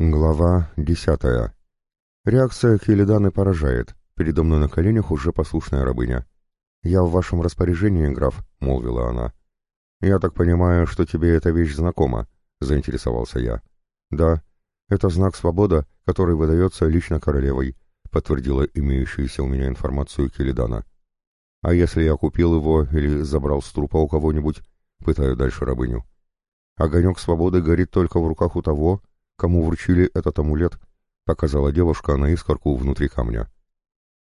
Глава десятая. Реакция Келеданы поражает. Передо мной на коленях уже послушная рабыня. «Я в вашем распоряжении, граф», — молвила она. «Я так понимаю, что тебе эта вещь знакома», — заинтересовался я. «Да, это знак свобода, который выдается лично королевой», — подтвердила имеющуюся у меня информацию Келедана. «А если я купил его или забрал с трупа у кого-нибудь?» — пытаю дальше рабыню. «Огонек свободы горит только в руках у того, кому вручили этот амулет», — показала девушка на искорку внутри камня.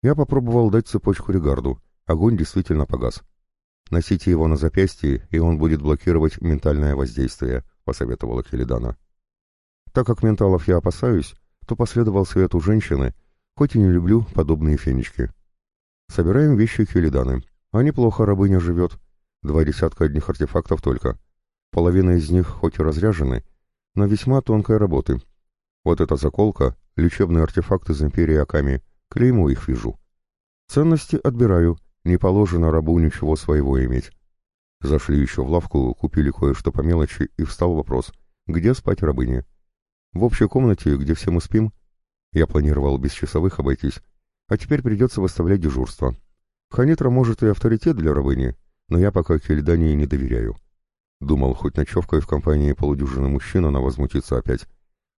Я попробовал дать цепочку Регарду. Огонь действительно погас. «Носите его на запястье, и он будет блокировать ментальное воздействие», — посоветовала Келедана. Так как менталов я опасаюсь, то последовал совету женщины, хоть и не люблю подобные фенечки. Собираем вещи Келеданы. А неплохо рабыня живет. Два десятка одних артефактов только. Половина из них хоть и разряжены, но весьма тонкой работы. Вот эта заколка, лечебный артефакт из Империи Аками, клейму их вижу. Ценности отбираю, не положено рабу ничего своего иметь. Зашли еще в лавку, купили кое-что по мелочи, и встал вопрос, где спать рабыне? В общей комнате, где все мы спим? Я планировал без часовых обойтись, а теперь придется выставлять дежурство. Ханитра может и авторитет для рабыни, но я пока Кельдании не доверяю. Думал, хоть ночевкой в компании полудюжины мужчин она возмутится опять.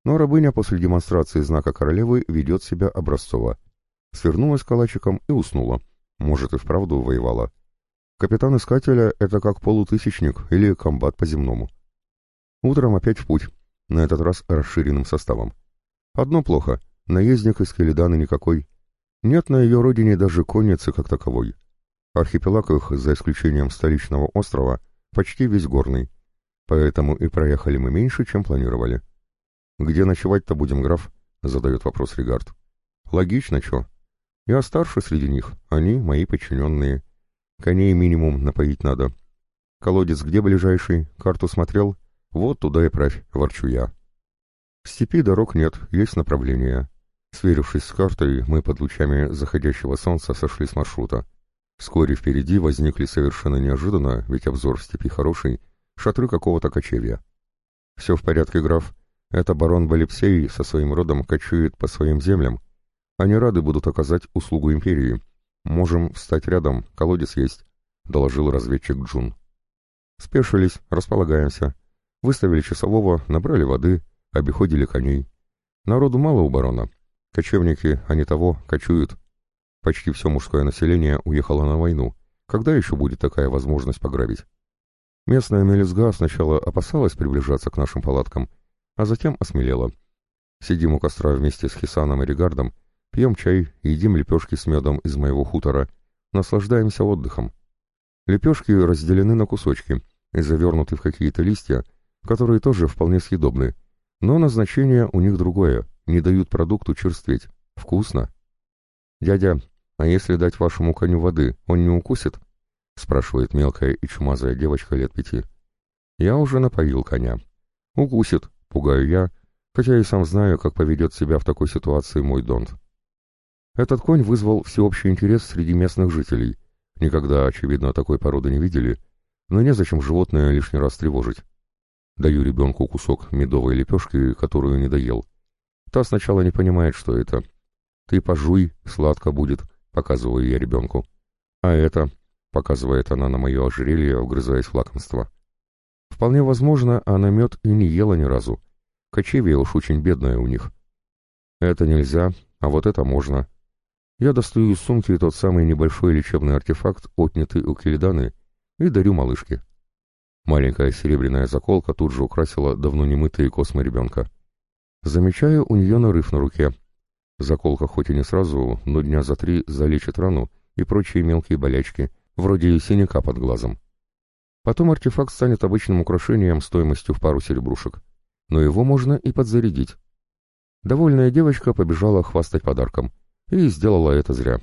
Но рабыня после демонстрации знака королевы ведет себя образцово. Свернулась калачиком и уснула. Может, и вправду воевала. Капитан Искателя — это как полутысячник или комбат по-земному. Утром опять в путь, на этот раз расширенным составом. Одно плохо — наездник из Келеданы никакой. Нет на ее родине даже конницы как таковой. Архипелаг их, за исключением столичного острова — почти весь горный, поэтому и проехали мы меньше, чем планировали. «Где ночевать-то будем, граф?» — задает вопрос Регард. «Логично, чё. Я старше среди них, они мои подчиненные. Коней минимум напоить надо. Колодец где ближайший? Карту смотрел? Вот туда и правь, ворчу я. В степи дорог нет, есть направление. Сверившись с картой, мы под лучами заходящего солнца сошли с маршрута. Вскоре впереди возникли совершенно неожиданно, ведь обзор в степи хороший, шатры какого-то кочевья. «Все в порядке, граф. Это барон Балипсей со своим родом кочует по своим землям. Они рады будут оказать услугу империи. Можем встать рядом, колодец есть», — доложил разведчик Джун. Спешились, располагаемся. Выставили часового, набрали воды, обиходили коней. Народу мало у барона. Кочевники, они того, кочуют, Почти все мужское население уехало на войну. Когда еще будет такая возможность пограбить? Местная мелизга сначала опасалась приближаться к нашим палаткам, а затем осмелела. Сидим у костра вместе с Хисаном и Ригардом, пьем чай, едим лепешки с медом из моего хутора, наслаждаемся отдыхом. Лепешки разделены на кусочки и завернуты в какие-то листья, которые тоже вполне съедобны, но назначение у них другое, не дают продукту черстветь. Вкусно. «Дядя, «А если дать вашему коню воды, он не укусит?» — спрашивает мелкая и чумазая девочка лет пяти. «Я уже напоил коня». «Укусит», — пугаю я, хотя и сам знаю, как поведет себя в такой ситуации мой донт. Этот конь вызвал всеобщий интерес среди местных жителей. Никогда, очевидно, такой породы не видели, но незачем животное лишний раз тревожить. Даю ребенку кусок медовой лепешки, которую не доел. Та сначала не понимает, что это. «Ты пожуй, сладко будет», показываю я ребенку. А это, показывает она на мое ожерелье, вгрызаясь в лакомство. Вполне возможно, она мед и не ела ни разу. Кочевье уж очень бедное у них. Это нельзя, а вот это можно. Я достаю из сумки тот самый небольшой лечебный артефакт, отнятый у Кельданы, и дарю малышке. Маленькая серебряная заколка тут же украсила давно немытые космы ребенка. Замечаю у нее нарыв на руке — Заколка хоть и не сразу, но дня за три залечит рану и прочие мелкие болячки, вроде синяка под глазом. Потом артефакт станет обычным украшением стоимостью в пару серебрушек, но его можно и подзарядить. Довольная девочка побежала хвастать подарком, и сделала это зря.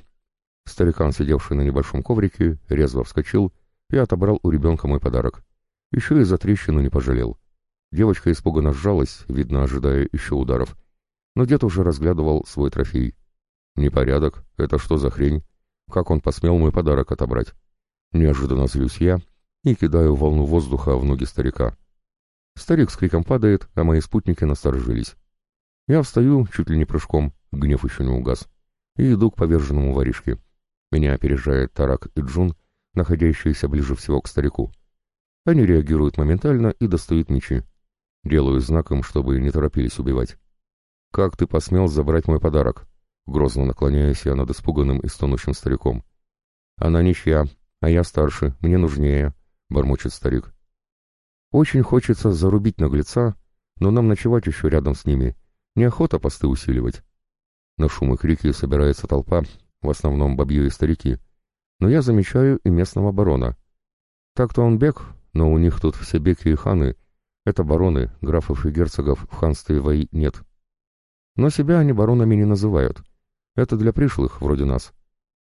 Старикан, сидевший на небольшом коврике, резво вскочил и отобрал у ребенка мой подарок. Еще и за трещину не пожалел. Девочка испуганно сжалась, видно, ожидая еще ударов, но дед уже разглядывал свой трофей. «Непорядок, это что за хрень? Как он посмел мой подарок отобрать?» Неожиданно злюсь я и кидаю волну воздуха в ноги старика. Старик с криком падает, а мои спутники насторожились. Я встаю, чуть ли не прыжком, гнев еще не угас, и иду к поверженному воришке. Меня опережает Тарак и Джун, находящиеся ближе всего к старику. Они реагируют моментально и достают мечи. Делаю знаком, чтобы не торопились убивать. «Как ты посмел забрать мой подарок?» Грозно наклоняюсь я над испуганным и стонущим стариком. «Она ничья, а я старше, мне нужнее», — бормочет старик. «Очень хочется зарубить наглеца, но нам ночевать еще рядом с ними. Неохота посты усиливать». На шум и крики собирается толпа, в основном бабье и старики. Но я замечаю и местного барона. Так-то он бег, но у них тут все беки и ханы. Это бароны, графов и герцогов в ханстве Ваи нет. Но себя они баронами не называют. Это для пришлых, вроде нас.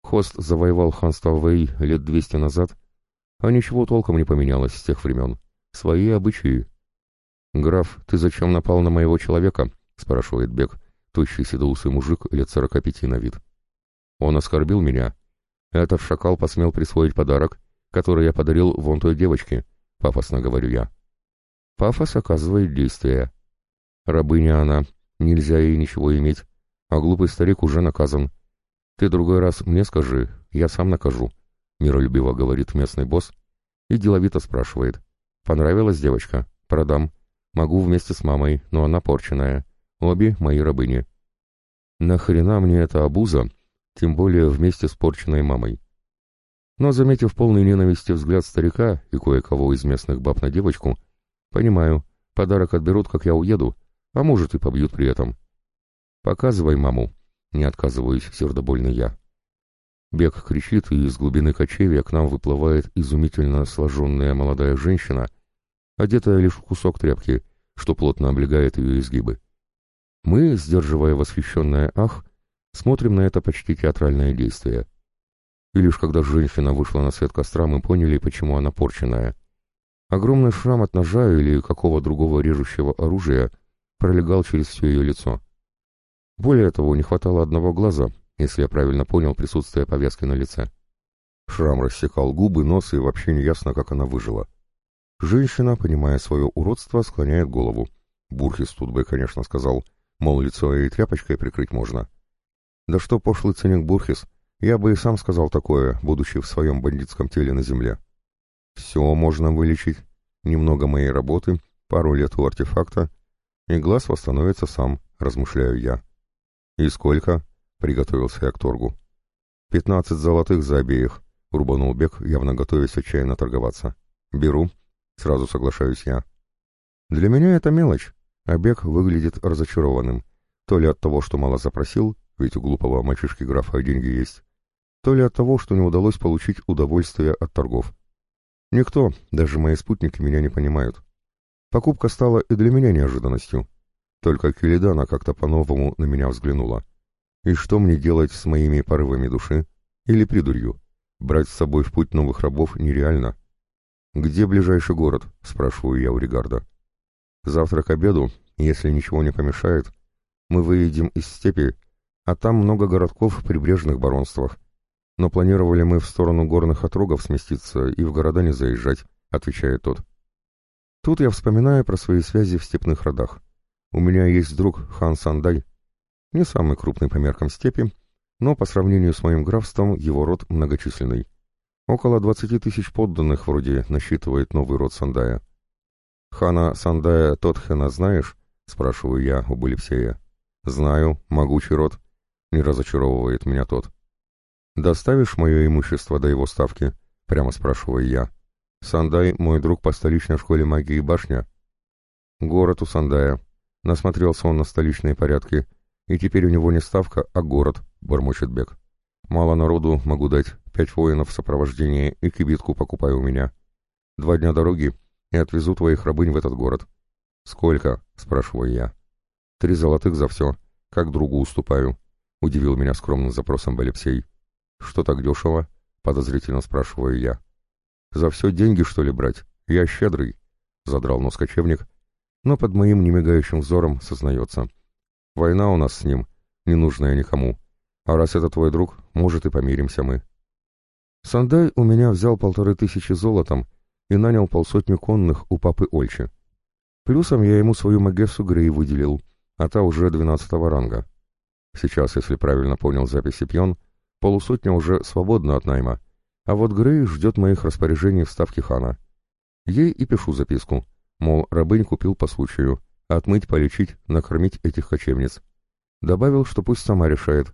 Хост завоевал ханство Вэй лет двести назад, а ничего толком не поменялось с тех времен. Свои обычаи. «Граф, ты зачем напал на моего человека?» — спрашивает Бек, тощий седоусый мужик лет сорока пяти на вид. «Он оскорбил меня. Этот шакал посмел присвоить подарок, который я подарил вон той девочке», — пафосно говорю я. Пафос оказывает действие. Рабыня она, нельзя ей ничего иметь, а глупый старик уже наказан. Ты другой раз мне скажи, я сам накажу, — миролюбиво говорит местный босс и деловито спрашивает. Понравилась девочка? Продам. Могу вместе с мамой, но она порченная. Обе мои рабыни. Нахрена мне эта обуза, тем более вместе с порченной мамой? Но, заметив полный ненависти взгляд старика и кое-кого из местных баб на девочку, понимаю, подарок отберут, как я уеду, а может и побьют при этом. «Показывай маму», — не отказываюсь сердобольный я. Бег кричит, и из глубины кочевья к нам выплывает изумительно сложенная молодая женщина, одетая лишь в кусок тряпки, что плотно облегает ее изгибы. Мы, сдерживая восхищенное «ах», смотрим на это почти театральное действие. И лишь когда женщина вышла на свет костра, мы поняли, почему она порченная. Огромный шрам от ножа или какого другого режущего оружия пролегал через все ее лицо. Более того, не хватало одного глаза, если я правильно понял присутствие повязки на лице. Шрам рассекал губы, нос, и вообще не ясно, как она выжила. Женщина, понимая свое уродство, склоняет голову. Бурхис тут бы, конечно, сказал, мол, лицо и тряпочкой прикрыть можно. Да что пошлый ценник Бурхис, я бы и сам сказал такое, будучи в своем бандитском теле на земле. Все можно вылечить. Немного моей работы, пару лет у артефакта, и глаз восстановится сам, размышляю я. «И сколько?» — приготовился я к торгу. «Пятнадцать золотых за обеих», — рубанул Бек, явно готовясь отчаянно торговаться. «Беру», — сразу соглашаюсь я. «Для меня это мелочь», а Бек выглядит разочарованным. То ли от того, что мало запросил, ведь у глупого мальчишки графа деньги есть, то ли от того, что не удалось получить удовольствие от торгов. Никто, даже мои спутники, меня не понимают. Покупка стала и для меня неожиданностью. Только Кюлидана как-то по-новому на меня взглянула. И что мне делать с моими порывами души? Или придурью? Брать с собой в путь новых рабов нереально. «Где ближайший город?» — спрашиваю я у Ригарда. «Завтра к обеду, если ничего не помешает, мы выедем из степи, а там много городков в прибрежных баронствах. Но планировали мы в сторону горных отрогов сместиться и в города не заезжать», — отвечает тот. Тут я вспоминаю про свои связи в степных родах. У меня есть друг хан Сандай. Не самый крупный по меркам степи, но по сравнению с моим графством его род многочисленный. Около двадцати тысяч подданных вроде насчитывает новый род Сандая. «Хана Сандая Тотхена знаешь?» — спрашиваю я у Балипсея. «Знаю, могучий род», — не разочаровывает меня тот. «Доставишь мое имущество до его ставки?» — прямо спрашиваю я. «Сандай — мой друг по столичной школе магии башня». «Город у Сандая», Насмотрелся он на столичные порядки, и теперь у него не ставка, а город, бормочет Бек. Мало народу могу дать, пять воинов в сопровождении и кибитку покупай у меня. Два дня дороги, и отвезу твоих рабынь в этот город. Сколько? спрашиваю я. Три золотых за все, как другу уступаю, удивил меня скромным запросом Балепсей. Что так дешево? подозрительно спрашиваю я. За все деньги, что ли, брать? Я щедрый, задрал нос кочевник но под моим немигающим взором сознается. Война у нас с ним, ненужная никому. А раз это твой друг, может и помиримся мы. Сандай у меня взял полторы тысячи золотом и нанял полсотни конных у папы Ольчи. Плюсом я ему свою Магессу Грей выделил, а та уже двенадцатого ранга. Сейчас, если правильно понял записи Пьон, полусотня уже свободна от найма, а вот Грей ждет моих распоряжений в ставке хана. Ей и пишу записку, мол, рабынь купил по случаю, отмыть, полечить, накормить этих кочевниц. Добавил, что пусть сама решает,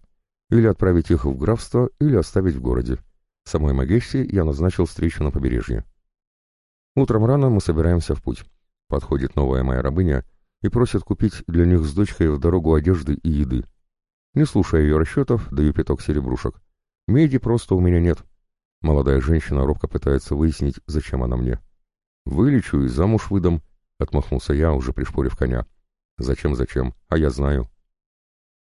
или отправить их в графство, или оставить в городе. Самой Магессе я назначил встречу на побережье. Утром рано мы собираемся в путь. Подходит новая моя рабыня и просит купить для них с дочкой в дорогу одежды и еды. Не слушая ее расчетов, даю пяток серебрушек. Меди просто у меня нет. Молодая женщина робко пытается выяснить, зачем она мне. «Вылечу и замуж выдам», — отмахнулся я, уже пришпорив коня. «Зачем-зачем? А я знаю».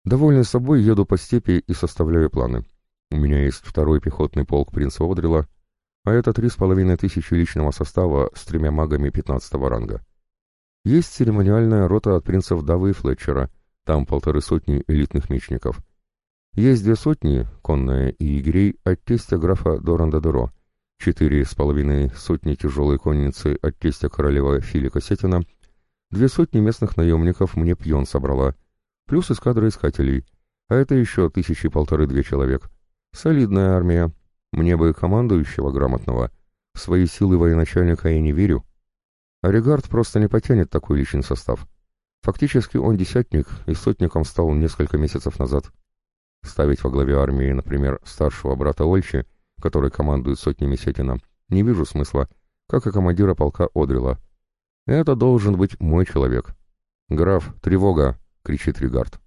Довольный собой, еду по степи и составляю планы. У меня есть второй пехотный полк принца Одрила, а это три с половиной тысячи личного состава с тремя магами пятнадцатого ранга. Есть церемониальная рота от принцев Давы и Флетчера, там полторы сотни элитных мечников. Есть две сотни, конная и егерей, от тестя графа Доранда Доро, четыре с половиной сотни тяжелой конницы от тестя королева Филика Сетина, две сотни местных наемников мне пьон собрала, плюс эскадра искателей, а это еще тысячи полторы-две человек. Солидная армия. Мне бы командующего грамотного. В свои силы военачальника я не верю. Оригард просто не потянет такой личный состав. Фактически он десятник и сотником стал несколько месяцев назад. Ставить во главе армии, например, старшего брата Ольчи, который командует сотнями Сетина, не вижу смысла, как и командира полка Одрила. Это должен быть мой человек. «Граф, тревога!» — кричит Ригард.